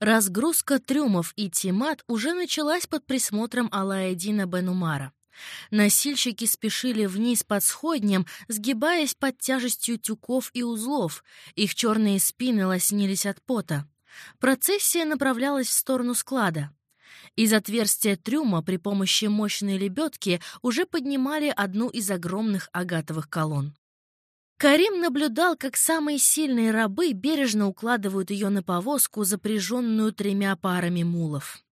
Разгрузка трюмов и тимат уже началась под присмотром Алаэдина Бенумара. Носильщики спешили вниз под сходнем, сгибаясь под тяжестью тюков и узлов. Их черные спины лоснились от пота. Процессия направлялась в сторону склада. Из отверстия трюма при помощи мощной лебедки уже поднимали одну из огромных агатовых колонн. Карим наблюдал, как самые сильные рабы бережно укладывают ее на повозку, запряженную тремя парами мулов.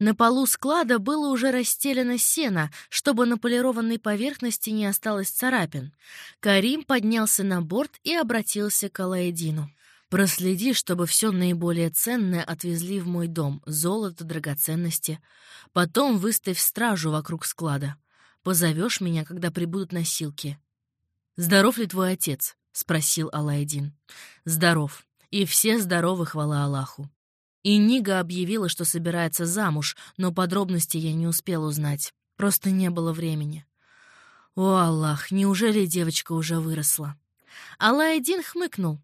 На полу склада было уже расстелено сено, чтобы на полированной поверхности не осталось царапин. Карим поднялся на борт и обратился к Алаэдину. «Проследи, чтобы все наиболее ценное отвезли в мой дом, золото, драгоценности. Потом выставь стражу вокруг склада. Позовешь меня, когда прибудут носилки. «Здоров ли твой отец?» — спросил Алайдин. «Здоров. И все здоровы, хвала Аллаху». И Нига объявила, что собирается замуж, но подробности я не успел узнать. Просто не было времени. О, Аллах, неужели девочка уже выросла? Алайдин хмыкнул.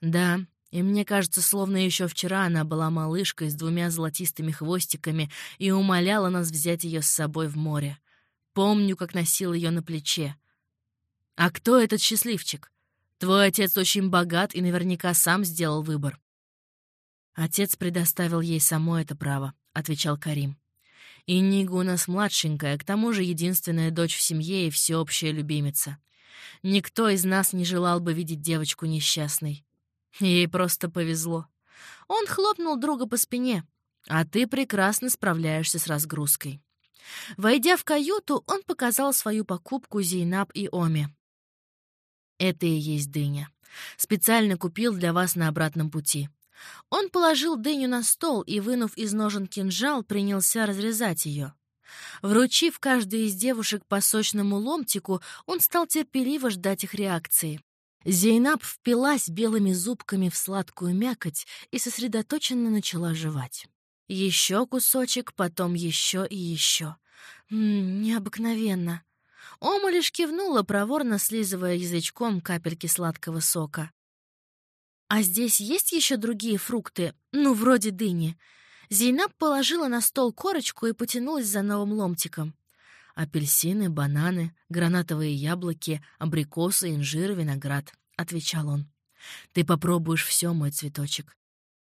Да, и мне кажется, словно еще вчера она была малышкой с двумя золотистыми хвостиками и умоляла нас взять ее с собой в море. Помню, как носил ее на плече. «А кто этот счастливчик? Твой отец очень богат и наверняка сам сделал выбор». «Отец предоставил ей само это право», — отвечал Карим. «И Нига у нас младшенькая, к тому же единственная дочь в семье и всеобщая любимица. Никто из нас не желал бы видеть девочку несчастной. Ей просто повезло. Он хлопнул друга по спине. А ты прекрасно справляешься с разгрузкой. Войдя в каюту, он показал свою покупку Зейнаб и Оме. Это и есть дыня. Специально купил для вас на обратном пути. Он положил дыню на стол и, вынув из ножен кинжал, принялся разрезать ее. Вручив каждой из девушек по сочному ломтику, он стал терпеливо ждать их реакции. Зейнаб впилась белыми зубками в сладкую мякоть и сосредоточенно начала жевать. Еще кусочек, потом еще и еще. М -м, необыкновенно. Ома лишь кивнула, проворно слизывая язычком капельки сладкого сока. «А здесь есть еще другие фрукты? Ну, вроде дыни?» Зейнаб положила на стол корочку и потянулась за новым ломтиком. «Апельсины, бананы, гранатовые яблоки, абрикосы, инжир, виноград», — отвечал он. «Ты попробуешь все, мой цветочек».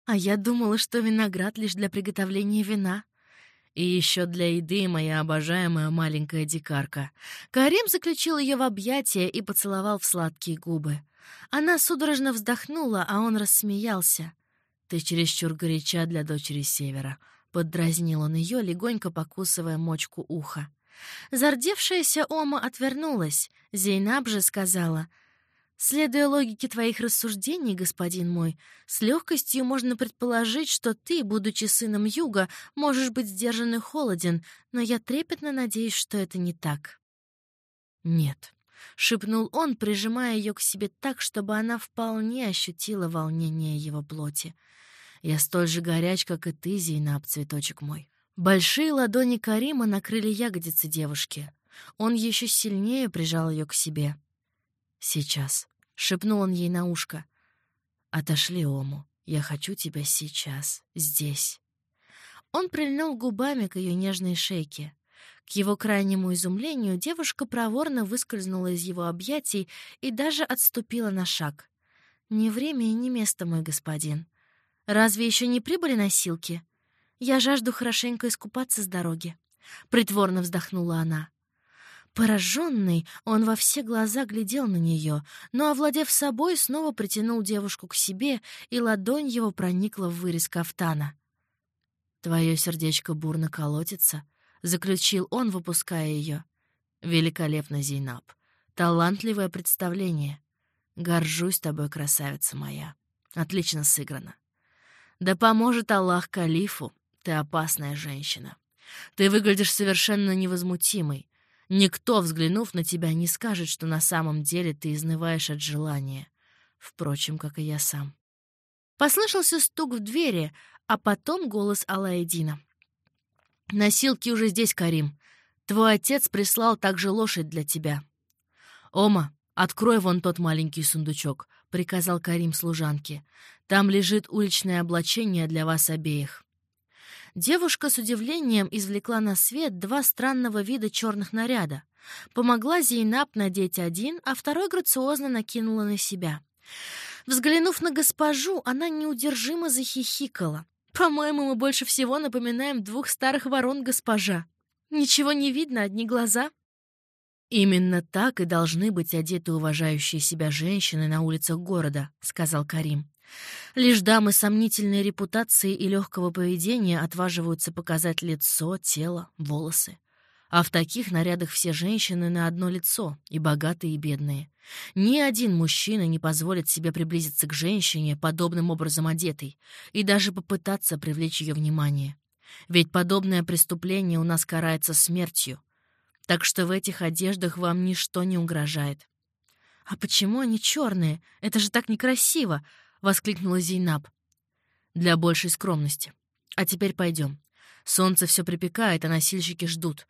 «А я думала, что виноград лишь для приготовления вина», и еще для еды, моя обожаемая маленькая дикарка. Карим заключил ее в объятия и поцеловал в сладкие губы. Она судорожно вздохнула, а он рассмеялся. «Ты чересчур горяча для дочери Севера», — поддразнил он ее, легонько покусывая мочку уха. Зардевшаяся Ома отвернулась. Зейнаб же сказала — Следуя логике твоих рассуждений, господин мой, с легкостью можно предположить, что ты, будучи сыном Юга, можешь быть сдержан и холоден, но я трепетно надеюсь, что это не так. Нет, — шепнул он, прижимая ее к себе так, чтобы она вполне ощутила волнение его плоти. «Я столь же горяч, как и ты, Зейнаб, цветочек мой». Большие ладони Карима накрыли ягодицы девушки. Он еще сильнее прижал ее к себе. «Сейчас», — шепнул он ей на ушко. «Отошли, Ому. Я хочу тебя сейчас, здесь». Он прильнул губами к ее нежной шейке. К его крайнему изумлению девушка проворно выскользнула из его объятий и даже отступила на шаг. «Не время и не место, мой господин. Разве еще не прибыли носилки? Я жажду хорошенько искупаться с дороги». Притворно вздохнула она. Пораженный, он во все глаза глядел на нее, но, овладев собой, снова притянул девушку к себе, и ладонь его проникла в вырез кафтана. «Твое сердечко бурно колотится», — заключил он, выпуская ее. «Великолепно, Зейнаб. Талантливое представление. Горжусь тобой, красавица моя. Отлично сыграно. Да поможет Аллах калифу, ты опасная женщина. Ты выглядишь совершенно невозмутимой, Никто, взглянув на тебя, не скажет, что на самом деле ты изнываешь от желания. Впрочем, как и я сам. Послышался стук в двери, а потом голос Алаэдина. «Носилки уже здесь, Карим. Твой отец прислал также лошадь для тебя». «Ома, открой вон тот маленький сундучок», — приказал Карим служанке. Там лежит уличное облачение для вас обеих». Девушка с удивлением извлекла на свет два странного вида черных наряда. Помогла Зейнаб надеть один, а второй грациозно накинула на себя. Взглянув на госпожу, она неудержимо захихикала. «По-моему, мы больше всего напоминаем двух старых ворон, госпожа. Ничего не видно, одни глаза». «Именно так и должны быть одеты уважающие себя женщины на улицах города», — сказал Карим. «Лишь дамы сомнительной репутации и легкого поведения отваживаются показать лицо, тело, волосы. А в таких нарядах все женщины на одно лицо, и богатые, и бедные. Ни один мужчина не позволит себе приблизиться к женщине, подобным образом одетой, и даже попытаться привлечь ее внимание. Ведь подобное преступление у нас карается смертью. Так что в этих одеждах вам ничто не угрожает. «А почему они черные? Это же так некрасиво!» — воскликнула Зейнаб. «Для большей скромности. А теперь пойдем. Солнце все припекает, а носильщики ждут.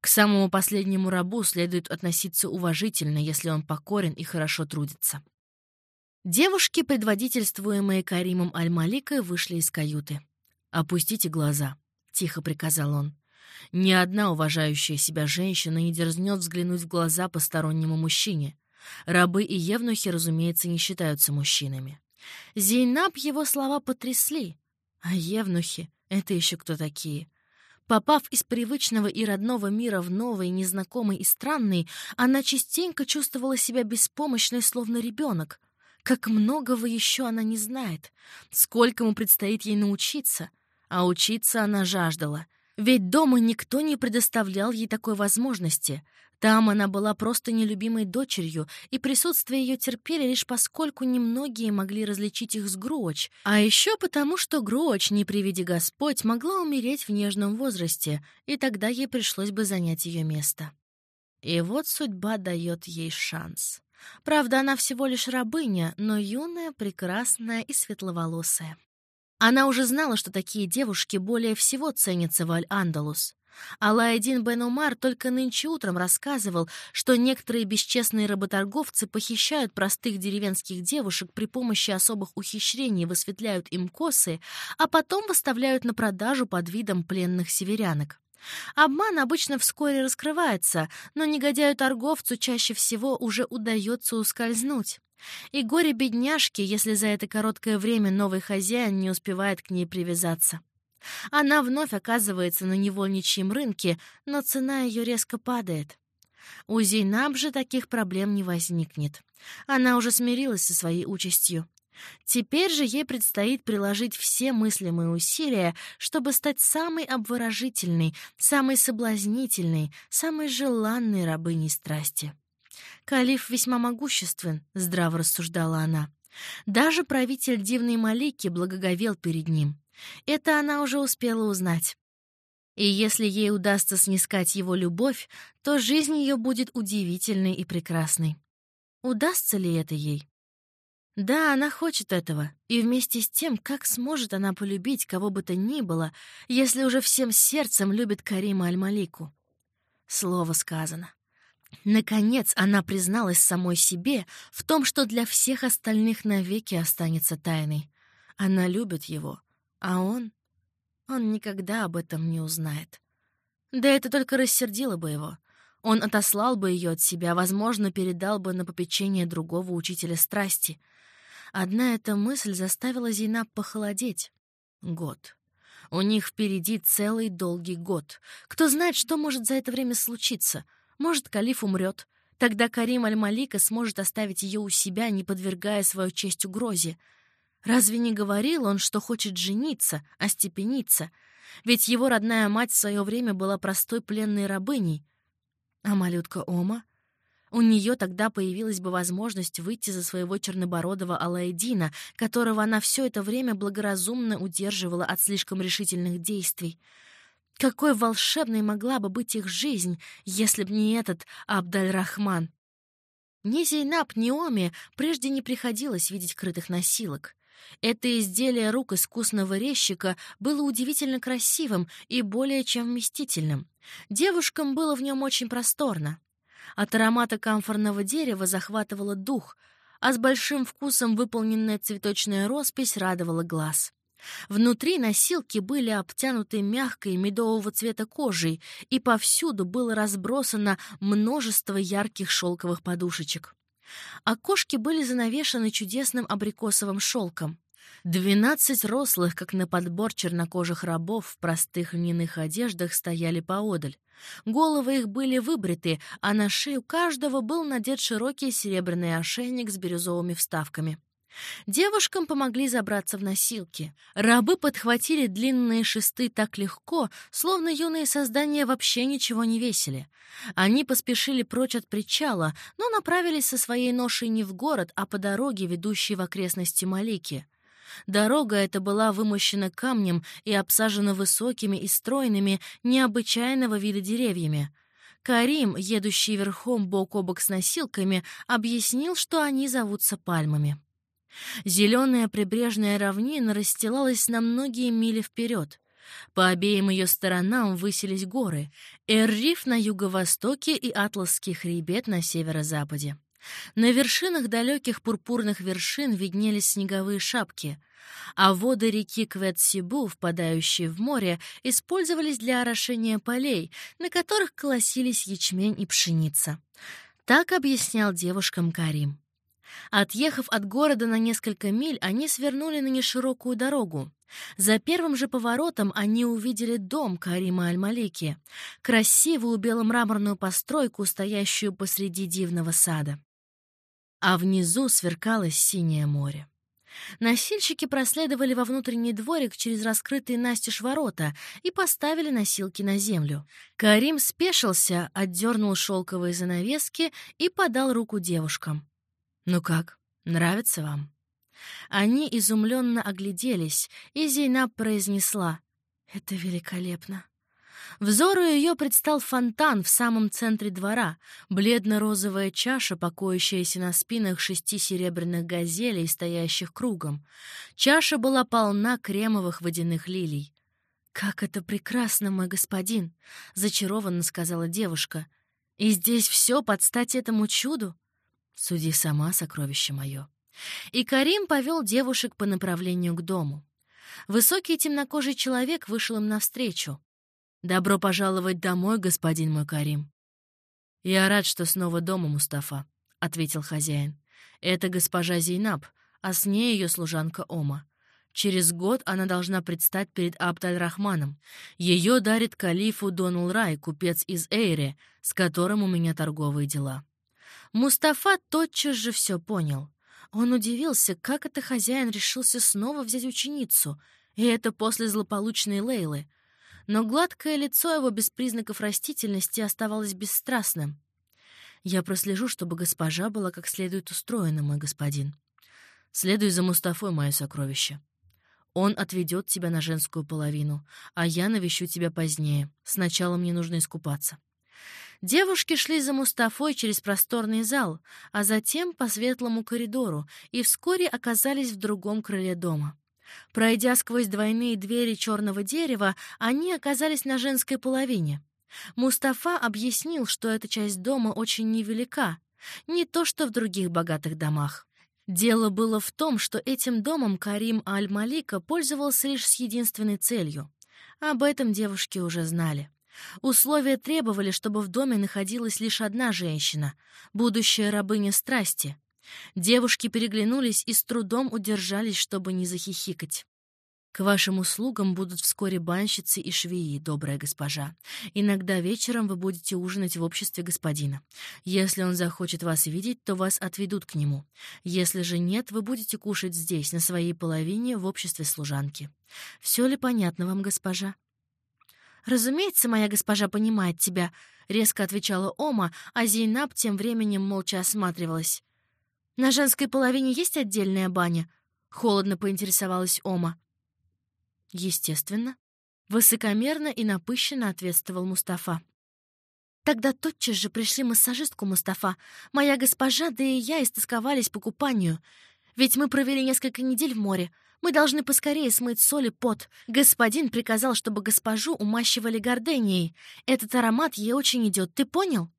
К самому последнему рабу следует относиться уважительно, если он покорен и хорошо трудится. Девушки, предводительствуемые Каримом Аль-Маликой, вышли из каюты. «Опустите глаза», — тихо приказал он. «Ни одна уважающая себя женщина не дерзнет взглянуть в глаза постороннему мужчине. Рабы и евнухи, разумеется, не считаются мужчинами». Зейнаб его слова потрясли. А евнухи — это еще кто такие? Попав из привычного и родного мира в новый, незнакомый и странный, она частенько чувствовала себя беспомощной, словно ребенок. Как многого еще она не знает, сколько ему предстоит ей научиться. А учиться она жаждала. Ведь дома никто не предоставлял ей такой возможности. Там она была просто нелюбимой дочерью, и присутствие ее терпели лишь поскольку немногие могли различить их с Гроч, а еще потому, что Гроч, не приведи Господь, могла умереть в нежном возрасте, и тогда ей пришлось бы занять ее место. И вот судьба дает ей шанс. Правда, она всего лишь рабыня, но юная, прекрасная и светловолосая. Она уже знала, что такие девушки более всего ценятся в Аль-Андалус. Алаэдин бен Умар только нынче утром рассказывал, что некоторые бесчестные работорговцы похищают простых деревенских девушек при помощи особых ухищрений, высветляют им косы, а потом выставляют на продажу под видом пленных северянок. Обман обычно вскоре раскрывается, но негодяю-торговцу чаще всего уже удается ускользнуть. И горе бедняжки, если за это короткое время новый хозяин не успевает к ней привязаться. Она вновь оказывается на невольничьем рынке, но цена ее резко падает. У Зейнаб же таких проблем не возникнет. Она уже смирилась со своей участью. Теперь же ей предстоит приложить все мыслимые усилия, чтобы стать самой обворожительной, самой соблазнительной, самой желанной рабыней страсти. Калиф весьма могуществен, здраво рассуждала она. Даже правитель дивной Малики благоговел перед ним. Это она уже успела узнать. И если ей удастся снискать его любовь, то жизнь ее будет удивительной и прекрасной. Удастся ли это ей? Да, она хочет этого, и вместе с тем, как сможет она полюбить кого бы то ни было, если уже всем сердцем любит Карима Аль-Малику? Слово сказано. Наконец она призналась самой себе в том, что для всех остальных навеки останется тайной. Она любит его, а он... Он никогда об этом не узнает. Да это только рассердило бы его. Он отослал бы ее от себя, возможно, передал бы на попечение другого учителя страсти. Одна эта мысль заставила Зейнаб похолодеть. Год. У них впереди целый долгий год. Кто знает, что может за это время случиться. Может, калиф умрет. Тогда Карим Аль-Малика сможет оставить ее у себя, не подвергая свою честь угрозе. Разве не говорил он, что хочет жениться, остепениться? Ведь его родная мать в свое время была простой пленной рабыней. А малютка Ома? У нее тогда появилась бы возможность выйти за своего чернобородого Алаэдина, которого она все это время благоразумно удерживала от слишком решительных действий. Какой волшебной могла бы быть их жизнь, если б не этот Абдаль-Рахман! Ни Зейнаб, ни Оми прежде не приходилось видеть крытых носилок. Это изделие рук искусного резчика было удивительно красивым и более чем вместительным. Девушкам было в нем очень просторно. От аромата камфорного дерева захватывало дух, а с большим вкусом выполненная цветочная роспись радовала глаз. Внутри носилки были обтянуты мягкой медового цвета кожей, и повсюду было разбросано множество ярких шелковых подушечек. Окошки были занавешены чудесным абрикосовым шелком. Двенадцать рослых, как на подбор чернокожих рабов в простых льняных одеждах, стояли поодаль. Головы их были выбриты, а на шею каждого был надет широкий серебряный ошейник с бирюзовыми вставками. Девушкам помогли забраться в носилки. Рабы подхватили длинные шесты так легко, словно юные создания вообще ничего не весили. Они поспешили прочь от причала, но направились со своей ношей не в город, а по дороге, ведущей в окрестности Малики. Дорога эта была вымощена камнем и обсажена высокими и стройными, необычайного вида деревьями. Карим, едущий верхом бок о бок с носилками, объяснил, что они зовутся пальмами. Зеленая прибрежная равнина расстилалась на многие мили вперед. По обеим ее сторонам высились горы — Эр-Риф на юго-востоке и Атласский хребет на северо-западе. На вершинах далеких пурпурных вершин виднелись снеговые шапки, а воды реки Квет-Сибу, впадающие в море, использовались для орошения полей, на которых колосились ячмень и пшеница. Так объяснял девушкам Карим. Отъехав от города на несколько миль, они свернули на неширокую дорогу. За первым же поворотом они увидели дом Карима Аль-Малики, красивую беломраморную постройку, стоящую посреди дивного сада а внизу сверкалось синее море. Носильщики проследовали во внутренний дворик через раскрытые настежь ворота и поставили носилки на землю. Карим спешился, отдернул шелковые занавески и подал руку девушкам. «Ну как, нравится вам?» Они изумленно огляделись, и Зейнаб произнесла «Это великолепно». Взору ее предстал фонтан в самом центре двора, бледно-розовая чаша, покоящаяся на спинах шести серебряных газелей, стоящих кругом. Чаша была полна кремовых водяных лилий. «Как это прекрасно, мой господин!» — зачарованно сказала девушка. «И здесь все под стать этому чуду?» «Суди сама, сокровище мое». И Карим повел девушек по направлению к дому. Высокий темнокожий человек вышел им навстречу. «Добро пожаловать домой, господин мой Карим». «Я рад, что снова дома, Мустафа», — ответил хозяин. «Это госпожа Зейнаб, а с ней ее служанка Ома. Через год она должна предстать перед Абдаль-Рахманом. Ее дарит калифу Донул Рай, купец из Эйре, с которым у меня торговые дела». Мустафа тотчас же все понял. Он удивился, как это хозяин решился снова взять ученицу, и это после злополучной Лейлы но гладкое лицо его без признаков растительности оставалось бесстрастным. «Я прослежу, чтобы госпожа была как следует устроена, мой господин. Следуй за Мустафой, мое сокровище. Он отведет тебя на женскую половину, а я навещу тебя позднее. Сначала мне нужно искупаться». Девушки шли за Мустафой через просторный зал, а затем по светлому коридору и вскоре оказались в другом крыле дома. Пройдя сквозь двойные двери черного дерева, они оказались на женской половине. Мустафа объяснил, что эта часть дома очень невелика, не то что в других богатых домах. Дело было в том, что этим домом Карим Аль-Малика пользовался лишь с единственной целью. Об этом девушки уже знали. Условия требовали, чтобы в доме находилась лишь одна женщина, будущая рабыня страсти, Девушки переглянулись и с трудом удержались, чтобы не захихикать. «К вашим услугам будут вскоре банщицы и швеи, добрая госпожа. Иногда вечером вы будете ужинать в обществе господина. Если он захочет вас видеть, то вас отведут к нему. Если же нет, вы будете кушать здесь, на своей половине, в обществе служанки. Все ли понятно вам, госпожа?» «Разумеется, моя госпожа понимает тебя», — резко отвечала Ома, а Зейнаб тем временем молча осматривалась. «На женской половине есть отдельная баня?» — холодно поинтересовалась Ома. «Естественно». Высокомерно и напыщенно ответствовал Мустафа. Тогда тотчас же пришли массажистку Мустафа. Моя госпожа, да и я истосковались по купанию. Ведь мы провели несколько недель в море. Мы должны поскорее смыть соль и пот. Господин приказал, чтобы госпожу умащивали горденией. Этот аромат ей очень идет, ты понял?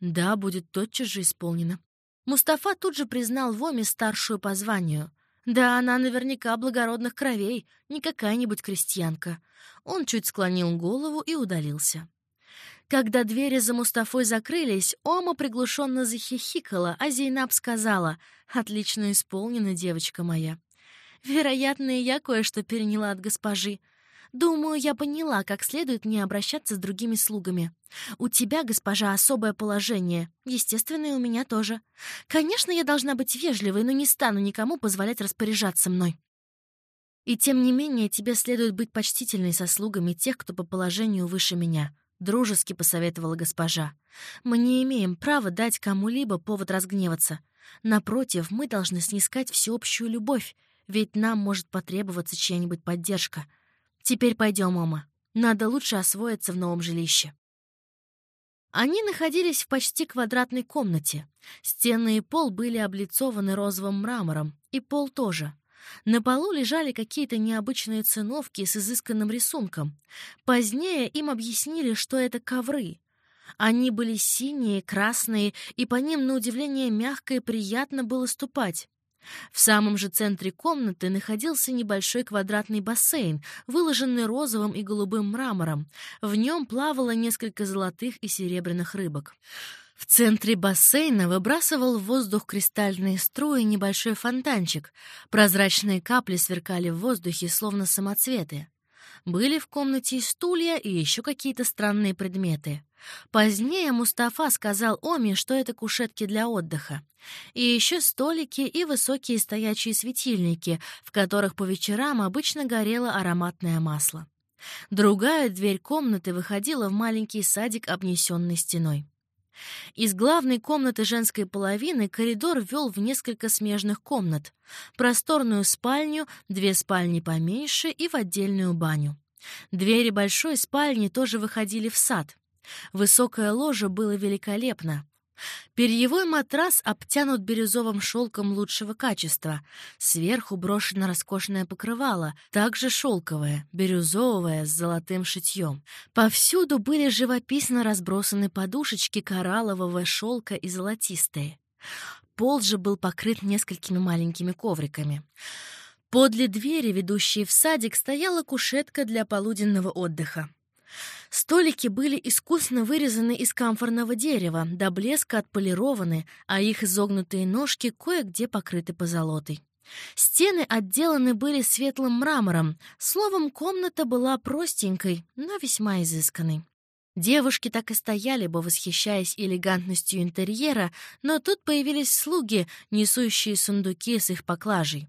Да, будет тотчас же исполнено. Мустафа тут же признал Воме старшую по званию. Да, она наверняка благородных кровей, не какая-нибудь крестьянка. Он чуть склонил голову и удалился. Когда двери за Мустафой закрылись, Ома приглушенно захихикала, а Зейнаб сказала «Отлично исполнена, девочка моя». «Вероятно, я кое-что переняла от госпожи. Думаю, я поняла, как следует мне обращаться с другими слугами. У тебя, госпожа, особое положение. Естественно, и у меня тоже. Конечно, я должна быть вежливой, но не стану никому позволять распоряжаться мной. И тем не менее, тебе следует быть почтительной со слугами тех, кто по положению выше меня. Дружески посоветовала госпожа. Мы не имеем права дать кому-либо повод разгневаться. Напротив, мы должны снискать всеобщую любовь, ведь нам может потребоваться чья-нибудь поддержка — Теперь пойдем, мама. Надо лучше освоиться в новом жилище. Они находились в почти квадратной комнате. Стены и пол были облицованы розовым мрамором, и пол тоже. На полу лежали какие-то необычные циновки с изысканным рисунком. Позднее им объяснили, что это ковры. Они были синие, красные, и по ним, на удивление, мягко и приятно было ступать. В самом же центре комнаты находился небольшой квадратный бассейн, выложенный розовым и голубым мрамором. В нем плавало несколько золотых и серебряных рыбок. В центре бассейна выбрасывал в воздух кристальные струи небольшой фонтанчик. Прозрачные капли сверкали в воздухе, словно самоцветы. Были в комнате и стулья, и еще какие-то странные предметы. Позднее Мустафа сказал Оми, что это кушетки для отдыха. И еще столики и высокие стоячие светильники, в которых по вечерам обычно горело ароматное масло. Другая дверь комнаты выходила в маленький садик, обнесенный стеной. Из главной комнаты женской половины коридор вел в несколько смежных комнат. Просторную спальню, две спальни поменьше и в отдельную баню. Двери большой спальни тоже выходили в сад. Высокое ложе было великолепно. Перьевой матрас обтянут бирюзовым шелком лучшего качества. Сверху брошено роскошное покрывало, также шелковое, бирюзовое, с золотым шитьем. Повсюду были живописно разбросаны подушечки кораллового шелка и золотистые. Пол же был покрыт несколькими маленькими ковриками. Подле двери, ведущей в садик, стояла кушетка для полуденного отдыха. Столики были искусно вырезаны из камфорного дерева, до блеска отполированы, а их изогнутые ножки кое-где покрыты позолотой. Стены отделаны были светлым мрамором, словом, комната была простенькой, но весьма изысканной. Девушки так и стояли бы, восхищаясь элегантностью интерьера, но тут появились слуги, несущие сундуки с их поклажей.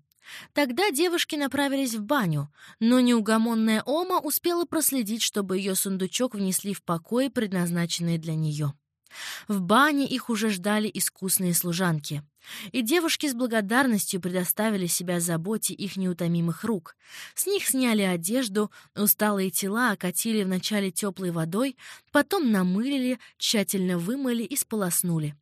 Тогда девушки направились в баню, но неугомонная Ома успела проследить, чтобы ее сундучок внесли в покой, предназначенный для нее. В бане их уже ждали искусные служанки. И девушки с благодарностью предоставили себя заботе их неутомимых рук. С них сняли одежду, усталые тела окатили вначале теплой водой, потом намылили, тщательно вымыли и сполоснули.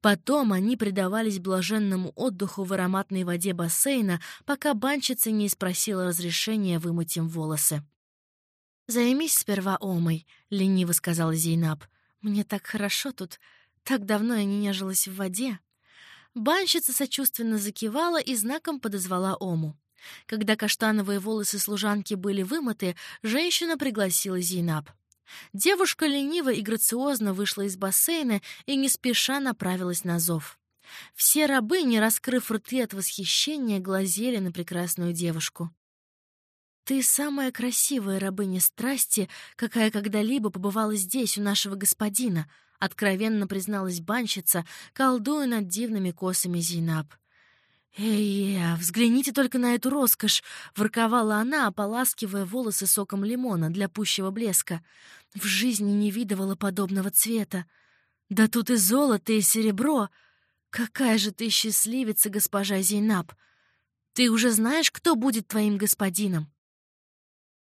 Потом они предавались блаженному отдыху в ароматной воде бассейна, пока банщица не спросила разрешения вымыть им волосы. «Займись сперва Омой», — лениво сказала Зейнаб. «Мне так хорошо тут. Так давно я не нежилась в воде». Банщица сочувственно закивала и знаком подозвала Ому. Когда каштановые волосы служанки были вымыты, женщина пригласила Зейнаб. Девушка лениво и грациозно вышла из бассейна и не спеша направилась на зов. Все рабы, не раскрыв рты от восхищения, глазели на прекрасную девушку. «Ты самая красивая рабыня страсти, какая когда-либо побывала здесь, у нашего господина», — откровенно призналась банщица, колдуя над дивными косами Зейнаб. «Эй, взгляните только на эту роскошь!» — ворковала она, ополаскивая волосы соком лимона для пущего блеска. В жизни не видывала подобного цвета. Да тут и золото, и серебро. Какая же ты счастливица, госпожа Зейнаб! Ты уже знаешь, кто будет твоим господином?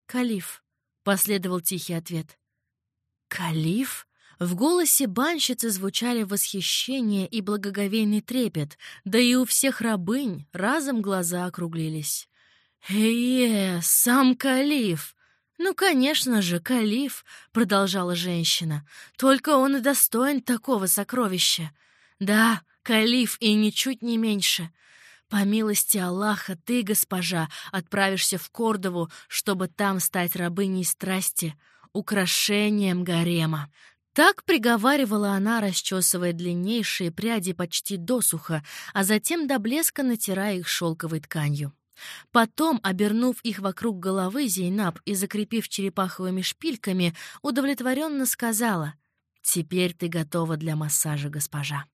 Калиф, — последовал тихий ответ. Калиф? В голосе банщицы звучали восхищение и благоговейный трепет, да и у всех рабынь разом глаза округлились. «Э, сам Калиф! «Ну, конечно же, Калиф», — продолжала женщина, — «только он и достоин такого сокровища. Да, Калиф и ничуть не меньше. По милости Аллаха ты, госпожа, отправишься в Кордову, чтобы там стать рабыней страсти, украшением гарема. Так приговаривала она, расчесывая длиннейшие пряди почти досуха, а затем до блеска натирая их шелковой тканью. Потом, обернув их вокруг головы Зейнаб и закрепив черепаховыми шпильками, удовлетворенно сказала «Теперь ты готова для массажа, госпожа».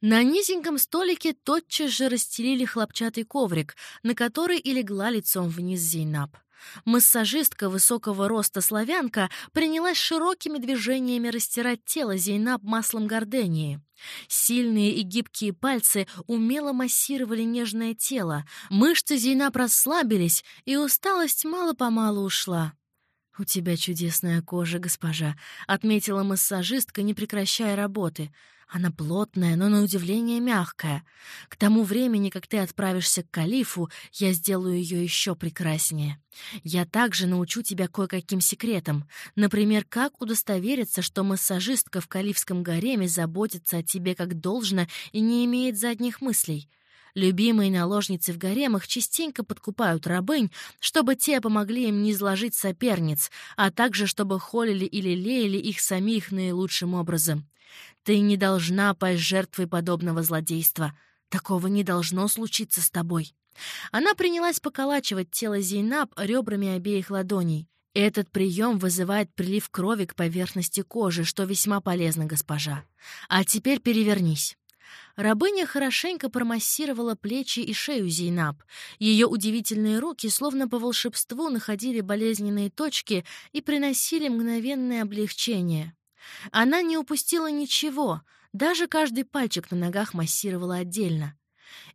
На низеньком столике тотчас же расстелили хлопчатый коврик, на который и легла лицом вниз Зейнаб. Массажистка высокого роста славянка принялась широкими движениями растирать тело Зейнаб маслом гордении. Сильные и гибкие пальцы умело массировали нежное тело, мышцы Зейнаб расслабились, и усталость мало-помалу ушла. «У тебя чудесная кожа, госпожа», — отметила массажистка, не прекращая работы — она плотная, но на удивление мягкая. К тому времени, как ты отправишься к калифу, я сделаю ее еще прекраснее. Я также научу тебя кое-каким секретам. Например, как удостовериться, что массажистка в калифском гареме заботится о тебе как должно и не имеет задних мыслей. Любимые наложницы в гаремах частенько подкупают рабынь, чтобы те помогли им не изложить соперниц, а также чтобы холили или лелеяли их самих наилучшим образом. Ты не должна пасть жертвой подобного злодейства. Такого не должно случиться с тобой». Она принялась поколачивать тело Зейнаб ребрами обеих ладоней. Этот прием вызывает прилив крови к поверхности кожи, что весьма полезно, госпожа. А теперь перевернись. Рабыня хорошенько промассировала плечи и шею Зейнаб. Ее удивительные руки, словно по волшебству, находили болезненные точки и приносили мгновенное облегчение. Она не упустила ничего, даже каждый пальчик на ногах массировала отдельно.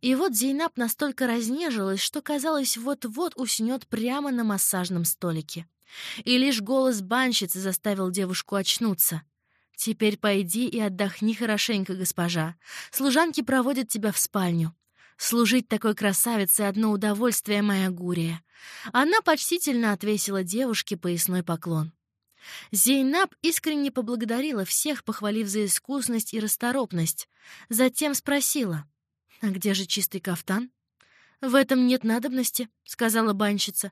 И вот Зейнаб настолько разнежилась, что, казалось, вот-вот уснет прямо на массажном столике. И лишь голос банщицы заставил девушку очнуться. «Теперь пойди и отдохни хорошенько, госпожа. Служанки проводят тебя в спальню. Служить такой красавице — одно удовольствие, моя Гурия». Она почтительно отвесила девушке поясной поклон. Зейнаб искренне поблагодарила всех, похвалив за искусность и расторопность. Затем спросила, «А где же чистый кафтан?» «В этом нет надобности», — сказала банщица.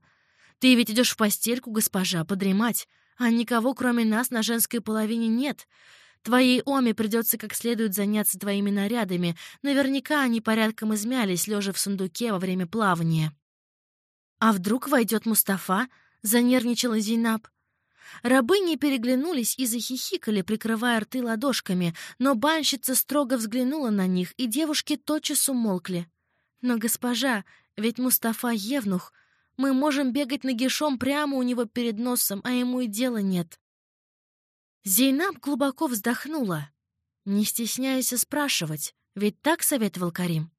«Ты ведь идешь в постельку, госпожа, подремать, а никого, кроме нас, на женской половине нет. Твоей Оме придется как следует заняться твоими нарядами. Наверняка они порядком измялись, лежа в сундуке во время плавания». «А вдруг войдет Мустафа?» — занервничала Зейнаб. Рабыни переглянулись и захихикали, прикрывая рты ладошками, но банщица строго взглянула на них, и девушки тотчас умолкли. «Но, госпожа, ведь Мустафа — евнух. Мы можем бегать нагишом прямо у него перед носом, а ему и дела нет». Зейнаб глубоко вздохнула. Не стесняйся спрашивать, ведь так советовал Карим.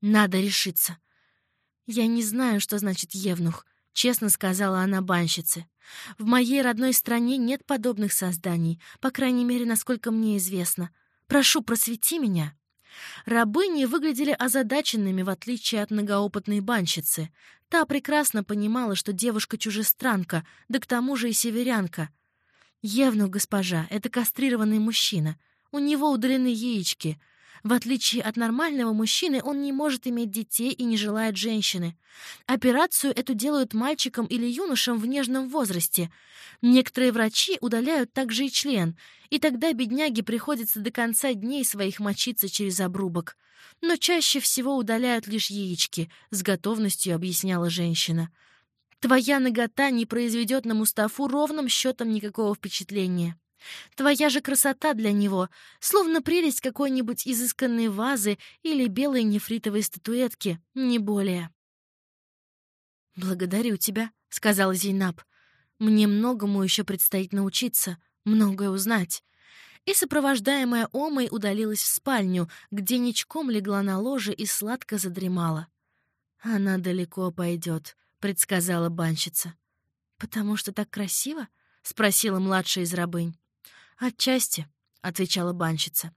Надо решиться. Я не знаю, что значит евнух, честно сказала она банщице. В моей родной стране нет подобных созданий, по крайней мере, насколько мне известно. Прошу, просвети меня». Рабыни выглядели озадаченными, в отличие от многоопытной банщицы. Та прекрасно понимала, что девушка чужестранка, да к тому же и северянка. «Евнух, госпожа, это кастрированный мужчина. У него удалены яички. В отличие от нормального мужчины, он не может иметь детей и не желает женщины. Операцию эту делают мальчикам или юношам в нежном возрасте. Некоторые врачи удаляют также и член, и тогда бедняге приходится до конца дней своих мочиться через обрубок. Но чаще всего удаляют лишь яички, с готовностью объясняла женщина. Твоя нагота не произведет на Мустафу ровным счетом никакого впечатления. Твоя же красота для него, словно прелесть какой-нибудь изысканной вазы или белой нефритовой статуэтки, не более. «Благодарю тебя», — сказала Зейнаб. «Мне многому еще предстоит научиться, многое узнать». И, сопровождаемая Омой, удалилась в спальню, где ничком легла на ложе и сладко задремала. «Она далеко пойдет», — предсказала банщица. «Потому что так красиво?» — спросила младшая из рабынь. «Отчасти», — отвечала банщица,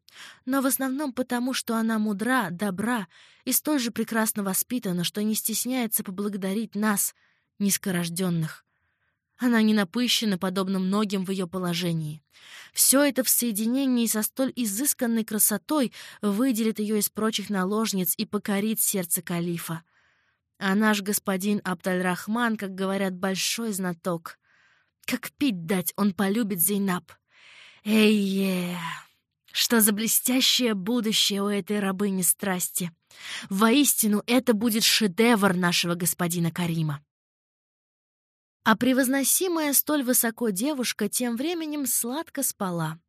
«но в основном потому, что она мудра, добра и столь же прекрасно воспитана, что не стесняется поблагодарить нас, низкорожденных. Она не напыщена, подобно многим в ее положении. Все это в соединении со столь изысканной красотой выделит ее из прочих наложниц и покорит сердце калифа. А наш господин Абдаль-Рахман, как говорят, большой знаток. Как пить дать, он полюбит Зейнаб. Эй-е! Что за блестящее будущее у этой рабыни страсти! Воистину, это будет шедевр нашего господина Карима. А превозносимая столь высоко девушка тем временем сладко спала.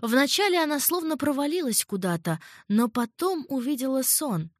Вначале она словно провалилась куда-то, но потом увидела сон.